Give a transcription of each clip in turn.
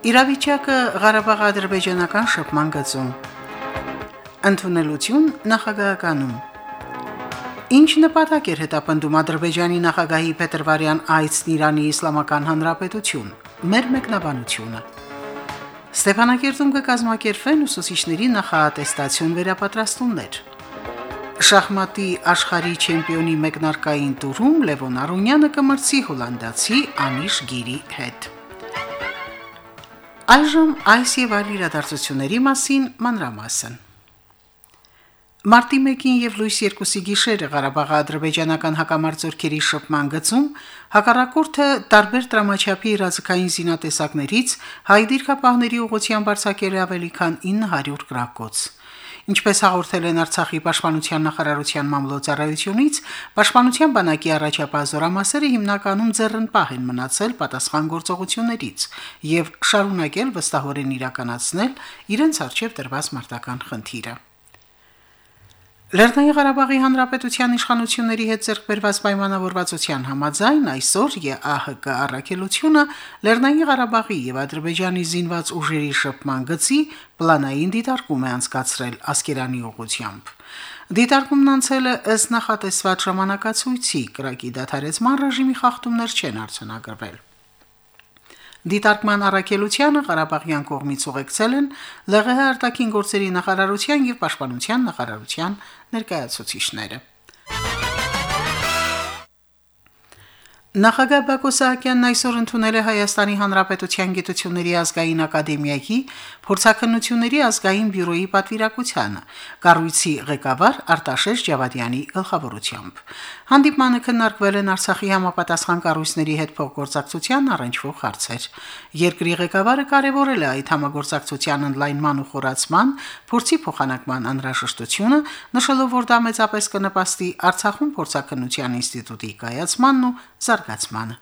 Իրավիճակը Ղարաբաղ ադրբեջանական շփման գծում։ Ընդունելություն նախագահականում։ Ինչ նպատակ էր հետապնդում Ադրբեջանի նախագահի Պետրվարյան այցն Իրանի Իսլամական Հանրապետություն։ Մեր մեկնաբանությունը։ Ստեփանակերտում կկազմակերպվեն ուսուցիչների նախատեստացիոն վերապատրաստումներ։ Շախմատի աշխարհի չեմպիոնի մեկնարկային տուրում Լևոն Արոնյանը կմրցի հոլանդացի Անիշ Գիրի հետ։ Այժմ այս եւ այլ իրադարձությունների մասին մանրամասն։ Մարտի 1-ին եւ լույս 2-ի գիշերը Ղարաբաղի ադրբեջանական հակամարտությունների շփման գծում հակառակորդը տարբեր դրամաչափի իրազեկային զինատեսակներից հայ դիրքապահների ուղղությամբ արձակել ավելի քան 900 գրակոց։ Ինչպես հաղորդել են Արցախի պաշտպանության նախարարության մամլոյցարայությունից, պաշտպանության բանակի առաջապահ զորամասերը հիմնականում ձեռնպահ են մնացել պատասխան գործողություններից եւ շարունակել վստահորեն իրականացնել իրենց արժեվ տրված մարտական խնդիրը։ Լեռնային Ղարաբաղի Հանրապետության իշխանությունների հետ ձեռքբերված պայմանավորվածության համաձայն այսօր ԵԱՀԿ առաքելությունը Լեռնային Ղարաբաղի եւ Ադրբեջանի զինված ուժերի շփման գծի պլանային դիտարկում է անցկացրել Ասկերանի ուղությամբ։ Դիտարկումն անցել է ըստ նախատեսված ժամանակացույցի, կրակի դադարեցման ռեժիմի խախտումներ չեն արձանագրվել։ Դիտարկման առաքելությանը Ղարաբաղյան կողմից ուղեկցել են ԼՂՀ արտաքին գործերի նախարարության եւ պաշտպանության նախարարության ներկայացուցիչները։ Նախագահ Բակո Սահակյանն այսօր ընդունել է Հայաստանի Հանրապետության Գիտությունների ազգային ակադեմիայի փորձակնությունների ազգային բյուրոյի պատվիրակությանը, կառույցի ղեկավար Արտաշես Ջավադյանի գլխավորությամբ։ Հանդիպմանը քննարկվել են Արցախի համապատասխան կառույցների հետ փոխգործակցության առնչվող հարցեր։ Երկրի ղեկավարը կարևորել է այդ համագործակցության ընդլայնման ու խորացման, փորձի փոխանակման անհրաժեշտությունը, նշելով, որ դա մեծապես կնպաստի Արցախում փորձակնության ինստիտուտի կայացմանն ու զարգացմանը։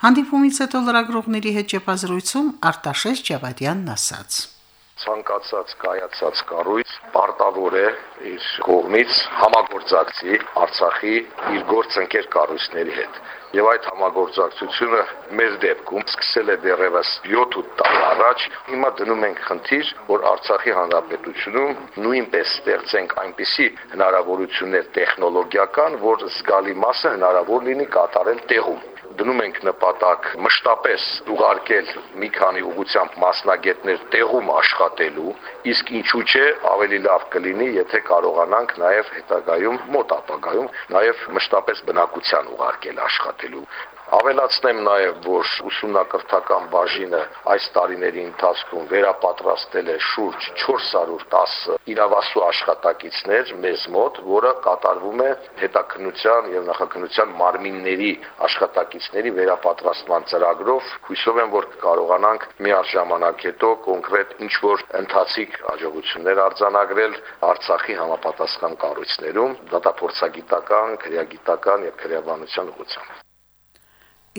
Հանդիպումից հետո լրագրողների հետ ճեպազրույցում Արտաշես Ջավադյանն ասաց. Ցանկացած կայացած կառույց պարտավոր է իր կողմից համագործակցի Արցախի իր գործընկեր կառույցների հետ։ Եվ այդ համագործակցությունը մեր դեպքում սկսել է դեռևս 7-8 տարի առաջ։ Հիմա դնում ենք խնդիր, որ Արցախի հանրապետությունում նույնպես ստեղծենք այնպիսի հնարավորություններ տեխնոլոգիական, որ զգալի մասը հնարավոր լինի կատարել տեղում դնում ենք նպատակ մշտապես ուղարկել մի քանի ուղությամբ մասնագետներ տեղում աշխատելու, իսկ ինչու՞ չէ, ավելի լավ կլինի, եթե կարողանանք նաև հետագայում մոտ ապագայում նաև մշտապես բնակության ուղարկել աշխատելու Ավելացնեմ նաև, որ ուսումնակրթական բաժինը այս տարիների ընթացքում վերապատրաստել է շուրջ 410 իրավասու աշխատակիցներ մեզ մոտ, որը կատարվում է հետաքննության եւ նախաքննության մարմինների աշխատակիցների վերապատրաստման ծրագրով։ Հույսով եմ, որ կարողանանք միաժամանակ հետո կոնկրետ ինչ որ ընթացիկ հաջողություններ արձանագրել Արցախի համապատասխան կառույցներում դատափորձագիտական, քրեագիտական եւ քրեաբանության ուղղությամբ։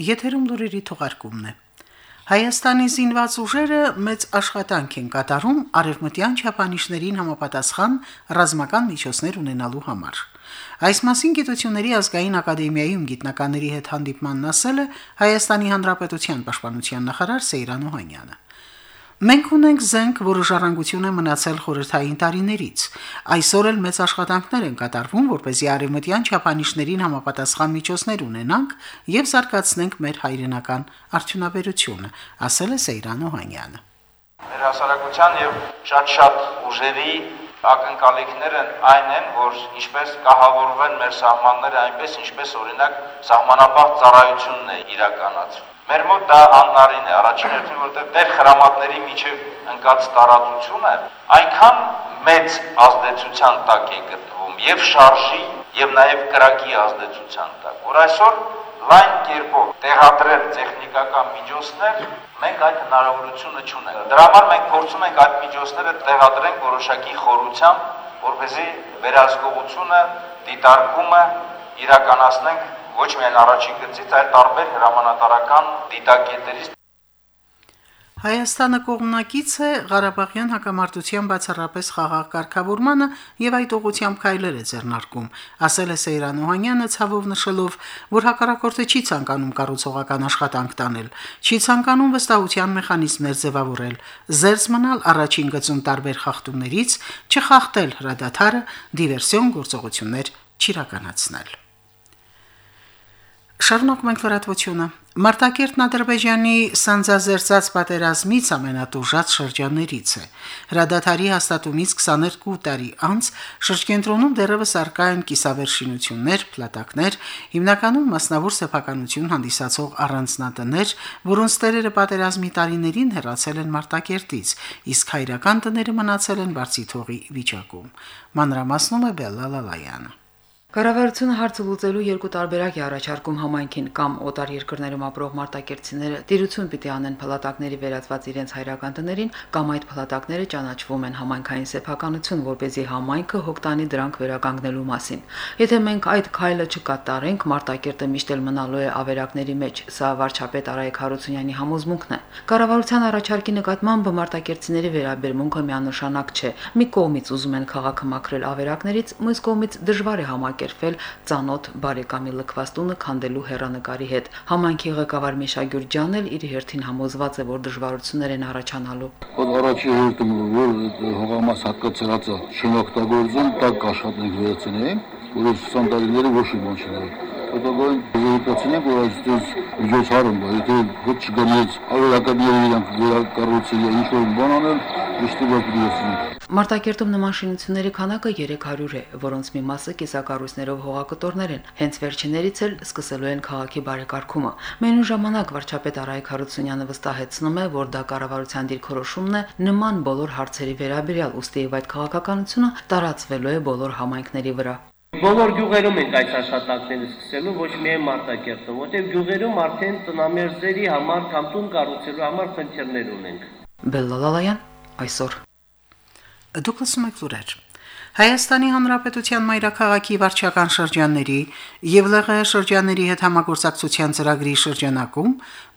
Եթերում լուրերի թողարկումն է։ Հայաստանի զինված ուժերը մեծ աշխատանք են կատարում արևմտյան չափանիշներին համապատասխան ռազմական միջոցներ ունենալու համար։ Այս մասին Գիտությունների ազգային ակադեմիայում գիտնականների հետ հանդիպմանն ասել է Հայաստանի Հանրապետության պաշտպանության նախարար Սեյրան Օհանյանը։ Մենք ունենք զենք, որը ժառանգություն է մնացել խորհրդային տարիներից։ Այսօր էլ մեծ աշխատանքներ են կատարվում, որպեսզի արևմտյան չափանիշներին համապատասխան միջոցներ ունենանք եւ զարգացնենք մեր հայրենական արդյունաբերությունը, ասել է Սեյրան Օհանյանը։ Մեր հասարակության եւ շատ-շատ ուժերի ակնկալիքներն այն են, որ ինչպես կահավորվեն մեր սահմանները, այնպես ինչպես օրինակ սահմանապահ ծառայությունն է իրականացվում Մեր մոտ դա աննարին է, առաջին հերթին, որտեղ դեր խրամատների միջև ընկած տարածությունը այնքան մեծ ազդեցության տակ է գտնվում եւ շարժի եւ նաեւ կրակի ազդեցության տակ, որ այսօր լայն կերպով տեղադրել տեխնիկական միջոցներ, մենք այդ հնարավորությունը չունենք։ Դրա համար մենք փորձում ենք այդ միջոցները տեղադրենք որոշակի խորությամբ, որպեսզի վերահսկողությունը, դիտարկումը իրականացնենք ոչ միայն առաջին գծից, այլ տարբեր հրամանատարական դիտակետերից Հայաստանը կողմնակից է Ղարաբաղյան հակամարտության բացառապես խաղաղ կարգավորմանը եւ այդ ուղությամբ քայլեր է ձեռնարկում, ասել է Սեյրան Օհանյանը ցավով նշելով, որ հակառակորդը չի ցանկանում կառուցողական աշխատանք տանել, չի ցանկանում վստահության մեխանիզմներ ձևավորել, զերծ մնալ առաջին գծում տարբեր խախտումներից, չխախտել հրադադարը, դիվերսիոն գործողություններ չիրականացնել։ Շարունակում ենք լրատվությունը։ Մարտակերտն Ադրբեջանի սանձազերծած պատերազմից ամենատուժած շրջաններից է։ Հրադադարի հաստատումից 22 տարի անց շրջկենտրոնում դեռևս արկա են կիսավերշինություններ, փլատակներ, հիմնականում մասնավոր սեփականություն հանդիսացող առանձնատներ, որոնց տերերը պատերազմի տարիներին հեռացել են Մարտակերտից, իսկ հայրական տները մնացել են բարձիթողի վիճակում։ Մանրամասնում է Բելլալալայանը։ Կառավարությունը հարցը լուծելու երկու տարբերակ է առաջարկում համայնքին կամ օտար երկրներում ապրող մարտակերտցիները դիրություն պիտի անեն փլատակների վերածված իրենց հայրական տներին կամ այդ փլատակները ճանաչվում են համայնքային սեփականություն, որ เป զի համայնքը հոգտանի դրանք վերականգնելու մասին։ Եթե մենք այդ քայլը չկատարենք, մարտակերտը միշտ էլ մնալու է ավերակների մեջ։ Սա վարչապետ Արայք Հարությունյանի համոզմունքն է։ Կառավարության առաջարկի նկատմամբ մարտակերտցիների վերաբերմունքը միանշանակ չէ։ Մի կողմից ուզում են քաղաքը մաքրել ավերակներից, մյուս կողմից դժվար է համակ կազմակերպվել ծանոթ բարեկամի լքվաստունը քանդելու հերանեկարի հետ։ Համանքի ղեկավար Միշա Գյուրջյանն էլ իր հերթին համոզված է, որ դժվարություններ են առաջանալու։ Որ առաջի հերթում որ հողամաս հատկացրածը շնորհքտագործում տակ աշխատենք վերացնենք, որ ստանդարտները ոչ մի բան չկա հետագայում զեկացնենք, որ այսպես միջոցառում, եթե ոչ չգնաց ավերակաբիները իրանք վերակառուցել ինչ որ բան անել, Մարտակերտում նման շինությունների քանակը 300 է, որոնց մի մասը կիսակառույցներով հողակտորներ են։ Հենց վերջիներից էլ սկսելու են քաղաքի բարեկարգումը։ Մենու ժամանակ վարչապետ Արայք Հարությունյանը վստահեցնում է, որ դա կառավարության դիրքորոշումն է նման բոլոր հարցերի վերաբերյալ, ուստի եւ այդ քաղաքականությունը տարածվելու է բոլոր համայնքների վրա։ Բոլոր գյուղերում ենք այս աշխատանքները սկսելու, ոչ միայն Մարտակերտում, որտեղ գյուղերում արդեն տնամերձերի համար կամտուն կառուցելու համար խնդիրներ ունենք։ Բելլալալայան այսօր։ Դուք լսում եք լուրեր։ Հայաստանի Հանրապետության մայրաքաղաքի վարչական շրջանների եւ ԼՂՀ շրջանների հետ համագործակցության ծրագրի շրջանակում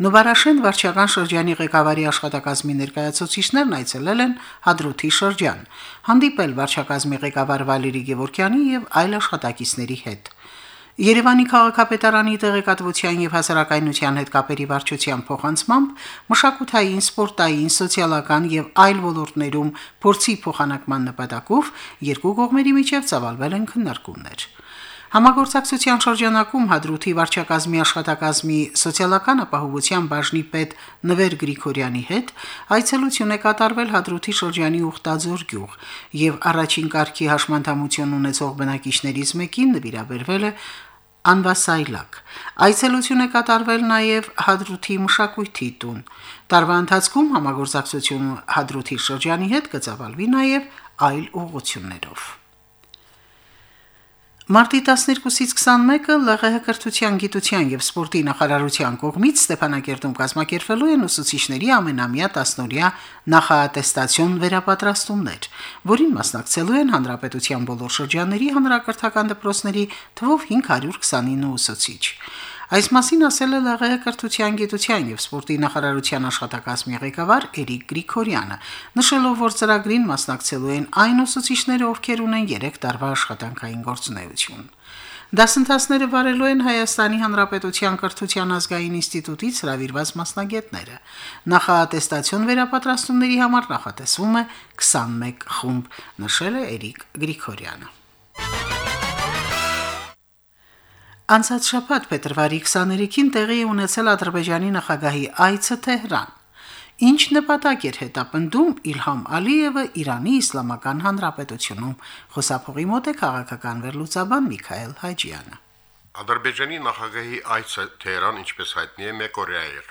Նոբարաշեն վարչական շրջանի ղեկավարի աշխատակազմի ներկայացուցիչներն այցելել են Հադրութի շրջան, հանդիպել վարչակազմի ղեկավար Վալերի Գևորքյանի եւ այլ աշխատակիցների հետ։ Երևանի քաղաքապետարանի տեղեկատվության եւ հասարակայնության հետ կապերի վարչության փոխանցմամբ մշակութային, սպորտային, սոցիալական եւ այլ ոլորտներում փորձի փոխանակման նպատակով երկու կողմերի միջև ծավալվել են քննարկումներ։ Համագործակցության շրջանակում Հադրութի վարչակազմի աշխատակազմի սոցիալական ապահովության բաժնի պետ Նվեր Գրիգորյանի հետ այցելություն է կատարվել Հադրութի շրջանի Ուխտաձոր գյուղ եւ առաջին կարգի հաշմանդամություն ունեցող բնակիչներից մեկին նվիրաբերվել է անվասայլակ։ Այցելություն է կատարվել նաև Հադրութի մշակույթի տուն։ Տարվա ընթացքում համագործակցությունը Հադրութի շրջանի հետ կծավալվի նաև այլ ուղղություններով։ Մարտի 12-ից 21-ը ԼՂՀ կրթության, գիտության եւ սպորտի նախարարության կողմից Ստեփանակերտում կազմակերպվելու են ուսուցիչների ամենամյա 10-օրյա նախաատեստացիոն վերապատրաստումներ, որին մասնակցելու են հանրապետության բոլոր շրջանների հանրակրթական դպրոցների թվով 529 ուսուցիչ։ Այս մասին ասել է ԼՂՀ կրթության, գիտության եւ սպորտի նախարարության աշխատակազմի ղեկավար Էրիկ Գրիգորյանը, նշելով, որ ծրագրին մասնակցելու են այն ուսուցիչները, ովքեր ունեն 3 տարվա աշխատանքային գործունեություն։ Դասընթացները վարելու են Հայաստանի Հանրապետության կրթության ազգային ինստիտուտից հրավիրված մասնագետները։ Նախաատեստացիոն վերապատրաստումների համար նախատեսվում է 21 խումբ, նշել է Էրիկ Գրիգորյանը։ Անցած շաբաթ փետրվարի 23-ին տեղի ունեցել Ադրբեջանի նախագահի այցը Թեհրան։ Ինչ նպատակ էր հետապնդում Իլհամ Ալիևը Իրանի Իսլամական Հանրապետությունում, խոսափողի մոտ է քաղաքական վերլուծաբան Միքայել Հաջյանը։ Ադրբեջանի նախագահի այցը Թեհրան, ինչպես հայտնի է, մեկօրյա էր։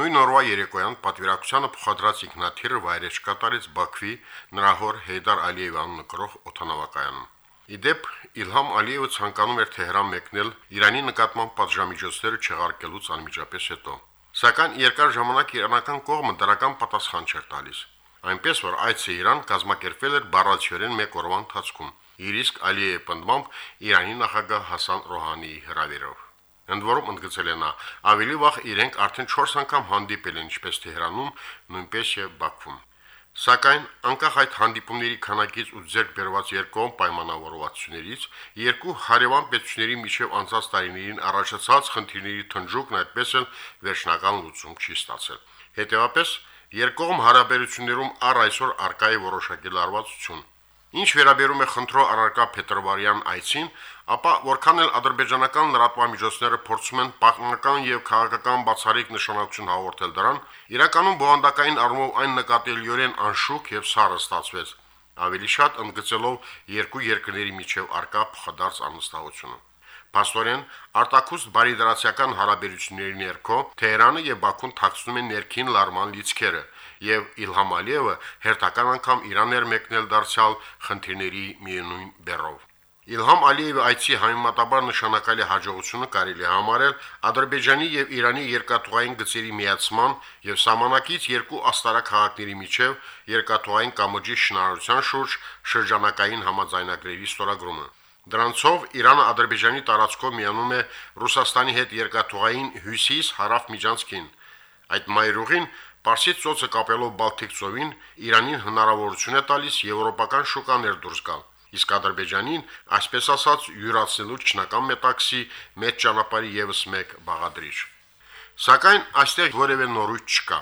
Նույն օրվա երեկոյան պատվիրակությանը փոխադրած ինքնաթիռը վայրեջք կատարեց Բաքվի նրա հոր Հեյդար Ալիևյանն նկրող օթանավակայանում։ Իդեպ Իլհամ Ալիևը ցանկանում էր Թեհրան մեկնել Իրանի նկատմամբ պատժամիջոցները չեղարկելուց անմիջապես հետո։ Սակայն երկար ժամանակ իրանական կողմը դրական պատասխան չէր տալիս։ Այնպես որ այցը Իրան կազմակերպվել էր բառացիորեն մեկ օրվա ընթացքում։ Իր իսկ Ալիևի պնդմամբ Իրանի նախագահ Հասան Ռոհանիի հրավերով։ Ընդ որում ընդգծել է նա, ավելի վաղ իրենք արդեն 4 անգամ հանդիպել են ինչպես Թեհրանում, նույնպես եւ Բաքվում։ Սակայն անկախ այդ հանդիպումների քանակից ու ձեռք բերված երկկողմ պայմանավորվածություններից երկու հարևան պետությունների միջև անցած տարիներին առաջացած խնդիրների թնջուկն այդպես էլ վերջնական լուծում չի ստացել։ Հետևաբար երկկողմ հարաբերություններում առ այսօր արկա է որոշակի լարվածություն։ Ինչ վերաբերում է խնդրո առարկա Փետրվարյան այցին, ապա որքան էլ ադրբեջանական լրատվամիջոցները փորձում են պատմական եւ քաղաքական բացառիկ նշանակություն հաղորդել դրան, իրականում բովանդակային առումով այն նկատելիորեն անշուք եւ սառը ստացվեց, ավելի շատ ընդգծելով երկու երկրների միջև արկա փոխադարձ անվստահությունը։ Պաստորեն արտակուստ բարիդրացիական հարաբերությունների ներքո Թեհրանը եւ Բաքուն ཐակցնում են ներքին լարման լիցքերը եւ Իլհամ Ալիևը հերթական անգամ Իրան էր մեկնել դարձյալ խնդիրների միևնույն բերով։ Իլհամ Ալիևի այցի համեմատաբար նշանակալի հաջողությունը կարելի է համարել Ադրբեջանի եւ Իրանի երկաթուղային գծերի միացման եւ սահմանակից երկու աստարակ միջև երկաթուղային կամրջի շինարարության շուրջ շրջանակային համաձայնագրերի ստորագրումը։ Դրանցով Իրանը Ադրբեջանի տարածքով միանում է Ռուսաստանի հետ երկաթուղային հյուսիս-հարավ միջանցքին։ Այդ մայրուղին Պարսից ծոցը կապելով Բալթիկ ծովին Իրանին հնարավորություն է տալիս եվրոպական շուկաներ դուրս գալ իսկ Ադրբեջանին, այսպես ասած, յուրացնելու ճնական մետաքսի մեծ ճանապարհի եւս մեկ բաղադրիչ։ Սակայն այստեղ որևէ նորույթ չկա։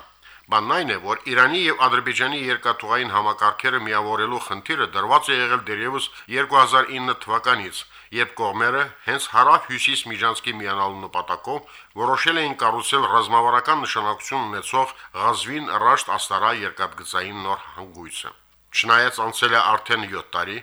Բանն այն է, որ Իրանի եւ Ադրբեջանի երկաթուղային համակարգերը միավորելու խնդիրը դրված է եղել դերևս 2009 թվականից, երբ կողմերը հենց հարավ-հյուսիս միջանցքի միանալու նպատակով որոշել էին կառուցել ռազմավարական նշանակություն ունեցող Ղազվին Ռաշտ Աստարա երկաթգծային նոր հանգույցը։ Չնայած անցել է արդեն 7 տարի,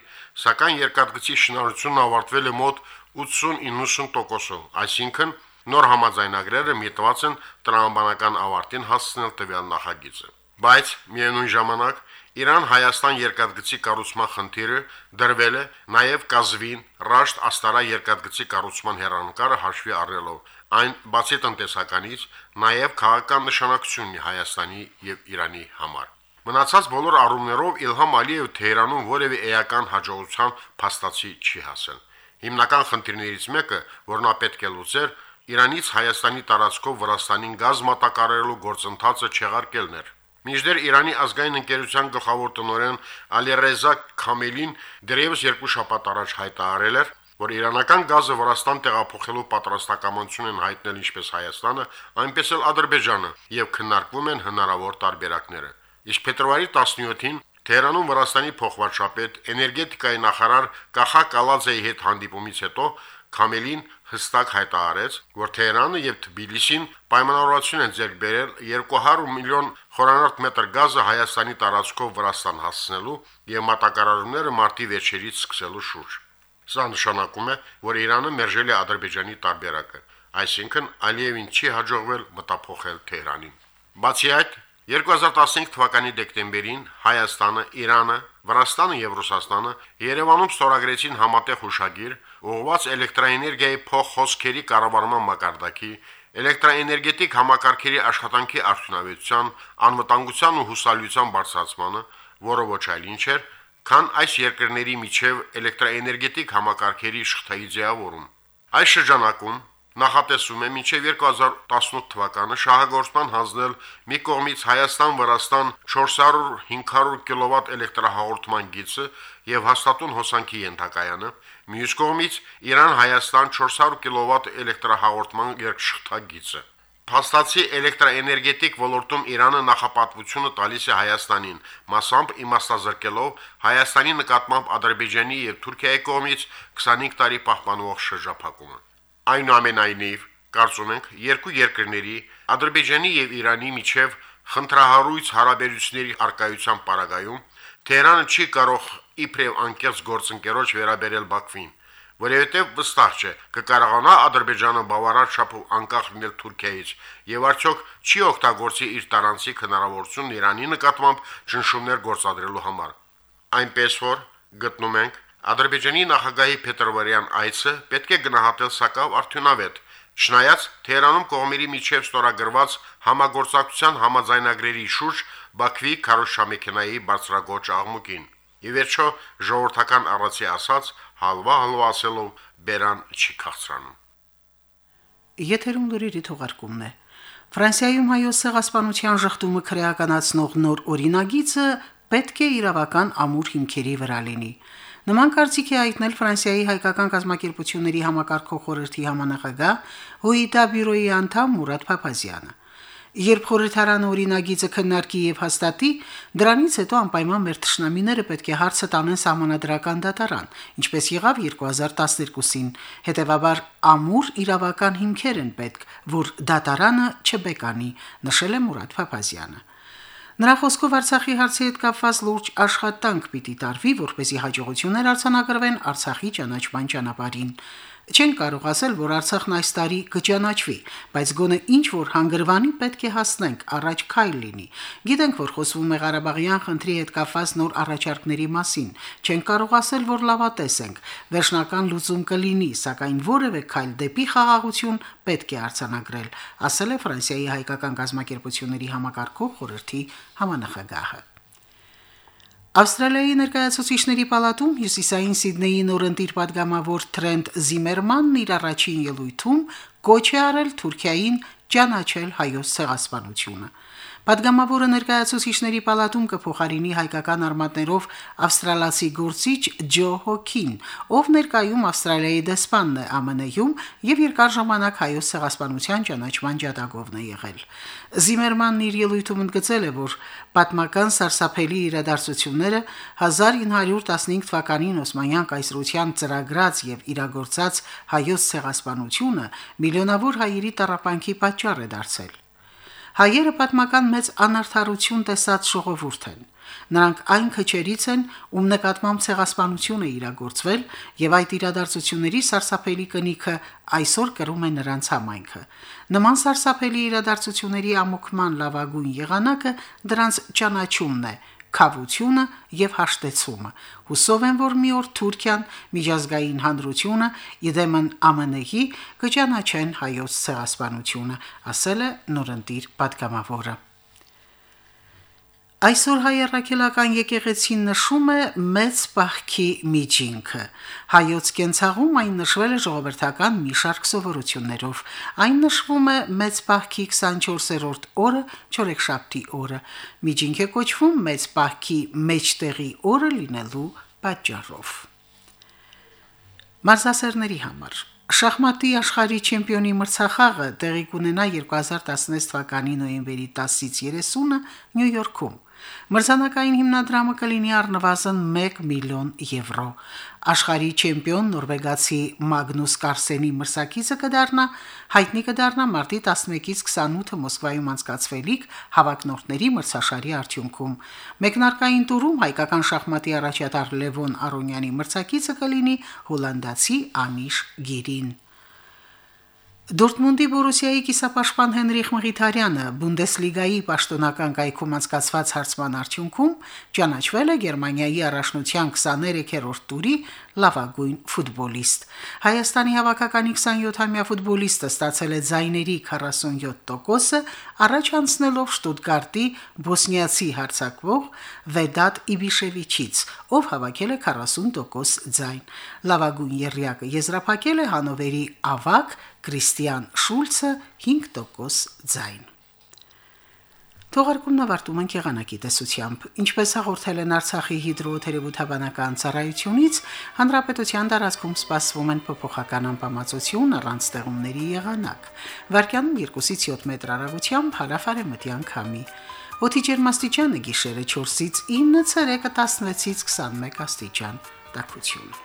սակայն երկաթգծի շինարարությունն ավարտվել է մոտ 80-90%-ով, այսինքն նոր համաձայնագրերը միտված են տրամաբանական ավարտին հասցնել տվյալ նախագիծը։ Բայց միևնույն ժամանակ Իրան-Հայաստան երկաթգծի կառուցման խնդիրը դրվել է նաև Կազվին Ռաշտ Աստարա երկաթգծի կառուցման հերանեկարը հաշվի առնելով այն բացի տնտեսականից նաև քաղաքական նշանակություն ունի Հայաստանի եւ Իրանի համար։ Մնացած բոլոր առումներով Իլհամ Ալիև Թեհրանում որևէ էական հաջողության փաստացի չի հասել։ Հիմնական խնդիրներից մեկը, որն ապետք է լուծեր, Իրանից Հայաստանի տարածքով Վրաստանին գազ մատակարարելու գործընթացը չեղարկելն էր։ Միջդեռ Իրանի ազգային ընկերության գլխավոր տնօրեն Ալիռեզա Քամելին դերևս երկու շաբաթ առաջ հայտարարել էր, որ իրանական գազը Վրաստան տեղափոխելու պատրաստակամություն են հայտնել ինչպես Հայաստանը, այնպես էլ Ադրբեջանը եւ քննարկվում են հնարավոր տարբերակները։ Իսկ փետրվարի 17-ին Թեհրանում Վրաստանի փոխվարչապետ էներգետիկայի նախարար Կախա Կալաձեի հետ հանդիպումից հետո Քամելին հստակ հայտարարեց, որ Թեհրանը եւ Թբիլիսին պայմանավորություն են ձեռք բերել 200 միլիոն խորանարդ մետր գազը Հայաստանի տարածքով Վրաստան հասցնելու եւ մատակարարումները մարտի վերջերից սկսելու շուրջ։ Սա նշանակում է, որ Իրանը մերժել է Ադրբեջանի տարբերակը, այսինքն Ալիևին չի հաջողվել մտափոխել Թեհրանին։ Բացի այդ, 2015 թվականի դեկտեմբերին Հայաստանը, Իրանը, Վրաստանը եւ Ռուսաստանը Երևանում ստորագրեցին համատեղ հուշագիր ուղղված էլեկտրաէներգիայի փոխհոսքերի կառավարման մակարդակի, էլեկտրաէներգետիկ համակարգերի աշխատանքի արդյունավետության, անվտանգության ու հուսալիության բարձրացմանը, որը ոչ այլ ինչ էր, քան այս երկրների միջև էլեկտրաէներգետիկ համակարգերի շղթայի ձևավորում։ Այս շրջանակում նախատեսում է մինչև 2018 թվականը շահագործման հանձնել մի կողմից Հայաստան-Վրաստան 400-500 կՎտ էլեկտրահաղորդման գիծը եւ հաստատուն հոսանքի ենթակայանը, մյուս կողմից Իրան-Հայաստան 400 կՎտ էլեկտրահաղորդման երկշղթագիծը։ Փաստացի էլեկտրաէներգետիկ ոլորտում Իրանը նախապատվությունը տալիս է Հայաստանին, մասամբ իմաստազրկելով Հայաստանի նկատմամբ Ադրբեջանի եւ Թուրքիայի կողմից 25 տարի պահպանվող շրջափակումը։ Այնուամենայնիվ, կարծում ենք, երկու երկրների Ադրբեջանի եւ Իրանի միջև խնդրահարույց հարաբերությունների արկայության պարագայում Թեհրանը չի կարող իբրև անկեղծ գործընկերոջ վերաբերել Բաքվին, որովհետև վստահ չէ կկարողանա Ադրբեջանը բավարար չափով անկախ լինել Թուրքիայից եւ արդյոք չի օգտագործի իր տարանցիկ հնարավորությունն Իրանի նկատմամբ ճնշումներ գործադրելու համար։ Այնպես որ գտնում ենք Ադրբեջանի նախագահի Պետրովարյան այցը պետք է գնահատել սակավ արդյունավետ, Չնայած Թեհրանում կողմերի միջև ստորագրված համագործակցության համաձայնագրերի շուրջ Բաքվի քարոշամեքենայի բարձրագոճ աղմուկին։ Ի վերջո ժողովրդական առածի ասած հալվա հալվա ասելով բերան չի քաղցրանում։ Եթերում լուրերի թողարկումն է։ Ֆրանսիայում հայոց ցեղասպանության շղթումը քրեականացնող նոր օրինագիծը պետք է իրավական ամուր հիմքերի վրա լինի։ Նման կարծիք է հայտնել Ֆրանսիայի հայկական կազմակերպությունների համակարգող խորհրդի համանախագահ ՀՈԻՏԱ բյուրոյի անդամ Մուրադ Փափազյանը։ Երբ խորհրդարանը օրինագիծը քննարկի եւ հաստատի, դրանից հետո անպայման մեր ճշնամիները պետք է հարցը տանեն համանadrական դատարան, ինչպես եղավ 2012-ին։ Հետևաբար ամուր իրավական հիմքեր են պետք, որ դատարանը չբեկանի, նշել է Մուրադ Փափազյանը։ Նրա խոսքով Արցախի հարցի հետ կապված լուրջ աշխատանք պիտի տարվի, որպեսզի հաջողություններ արձանագրվեն Արցախի ճանաչման ճանապարհին։ Չեն կարող ասել, որ Արցախն այս տարի կճանաչվի, բայց գոնե ինչ որ հանգրվանի պետք է հասնենք, առաջ քայլ լինի։ Գիտենք, որ խոսվում է Ղարաբաղյան խնդրի հետ կապված նոր առաջարկների մասին։ Չեն կարող ասել, որ լավատես ենք։ Վերջնական լուծում կլինի, սակայն որևէ քայլ դեպի խաղաղություն պետք է արձանագրել, ասել է Ֆրանսիայի հայկական գազམ་ակերպությունների համակարգող խորհրդի համանախագահը։ Ավստրալիայի ներկայացուցիչների պալատում հյուսիսային Սիդնեյի նորընտիր падգամավոր Թրենդ Զիմերմանն իր առաջին ելույթում կոչ է արել Թուրքիային ճանաչել հայոց ցեղասպանությունը։ Պատգամավորը ներկայացուցիչների պալատում կփոխարինի հայկական արմատներով ավստրալացի գործիչ Ջո Հոքին, ով ներկայում Ավստրալիայի դեսպանն է ԱՄՆ-ում եւ երկար ժամանակ հայոց ցեղասպանության ճանաչման ջատագովն է եղել։ Զիմերմանն իր ելույթում ընդգծել է, որ պատմական սարսափելի իրադարձությունները 1915 թվականին Օսմանյան կայսրության ծրագրած եւ իրագործած հայոց ցեղասպանությունը միլիոնավոր հայերի տարապանքի պատճառ է դարձել։ Հայերը պատմական մեծ անարթարություն տեսած ժողովուրդ են։ Նրանք այն քչերից են, ում նկատմամբ ցեղասպանություն է իրագործվել, եւ այդ իրադարձությունների սարսափելի կնիքը այսօր կրում է նրանց համայնքը։ Նման սարսափելի իրադարձությունների ամոքման լավագույն եղանակը դրանց ճանաչումն է, քավությունը եւ հաշտեցումը։ Հուսով են, որ մի օր Թուրքիան միջազգային հանրությունը իդեմն ԱՄՆ-ի կճանաչեն հայոց ցեղասպանությունը, ասել է նորընտիր պատգամավորը։ Այսօր հայրաքելական եկեղեցին նշում է մեծ պահքի միջինքը։ Հայոց կենցաղում այն նշվել է ժողովրդական մի շարք սովորություններով։ Այն նշվում է մեծ պահքի 24-րդ օրը, չորեքշաբթի օրը։ Միջինք է կոչվում մեծ պահքի մեջտեղի օրը լինելու պատճառով։ Մարզասերների համար. Շախմատի աշխարհի չեմպիոնի մրցախաղը տեղի կունենա 2016 թվականի նոյեմբերի 10-ից 30-ը Նյու Յորքում։ Մրցանակային հիմնադրամը կլինի առնվազն 1 միլիոն եվրո։ Աշխարհի չեմպիոն նորվեգացի Մագնուս Կարսենի մրցակիցը կդառնա հայտնի կդառնա մարտի 11-ից 28-ը Մոսկվայում անցկացվելիք հավակնորդների մրցաշարի արդյունքում։ Մեկնարկային տուրում հայկական շախմատի առաջատար Լևոն Արոնյանի մրցակիցը կլինի հոլանդացի Անիշ Գիրին։ Դորտմունդի Բորուսիայի կիսապաշտպան Հենրիխ Մղիթարյանը Բունդեսլիգայի պաշտոնական կայքում անցկացված հարցման արդյունքում ճանաչվել է Գերմանիայի առաջնության 23-րդ տուրի լավագույն ֆուտբոլիստ։ Հայաստանի հավաքականի 27-ամյա ֆուտբոլիստը ստացել է ձայների 47%-ը, առաջ անցնելով Շտուտգարտի բոսնիացի հարցակվող Վեդատ Իբիշևիչից, ով հավաքել է 40% ձայն։ Լավագույն երրյակը եզրափակել է Հանովերի ավակ Կրիստիան Շուլցը 5% ձայն։ Թողարկումն ավարտում են եղանակի տեսությամբ։ Ինչպես հաղորդել են Արցախի հիդրոթերապևտաբանական ծառայությունից, հանրապետության տարածքում սպասվում են փոփոխական անբավարարություն առանց ստեղումների եղանակ։ Վարկյանում 2-ից 7 մետր հեռագությամբ հարավարեմտյան քամի։ Օդի ջերմաստիճանը գիշերը 4-ից 9, ցերեկը 16-ից 21 աստիճան։ Տաքություն։